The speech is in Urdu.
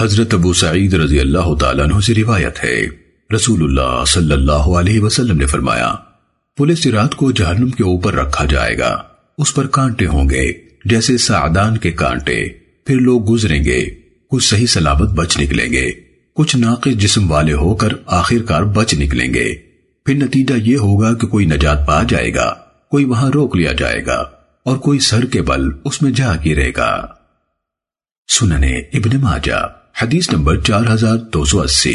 حضرت ابو سعید رضی اللہ تعالیٰ عنہ سے روایت ہے۔ رسول اللہ صلی اللہ علیہ وسلم نے فرمایا، پولیس رات کو جہنم کے اوپر رکھا جائے گا۔ اس پر کانٹے ہوں گے، جیسے سعدان کے کانٹے۔ پھر لوگ گزریں گے، کچھ صحیح سلامت بچ نکلیں گے۔ کچھ ناقص جسم والے ہو کر آخر کار بچ نکلیں گے۔ پھر نتیجہ یہ ہوگا کہ کوئی نجات پا جائے گا، کوئی وہاں روک لیا جائے حدیث نمبر کوئی سر کے بل اس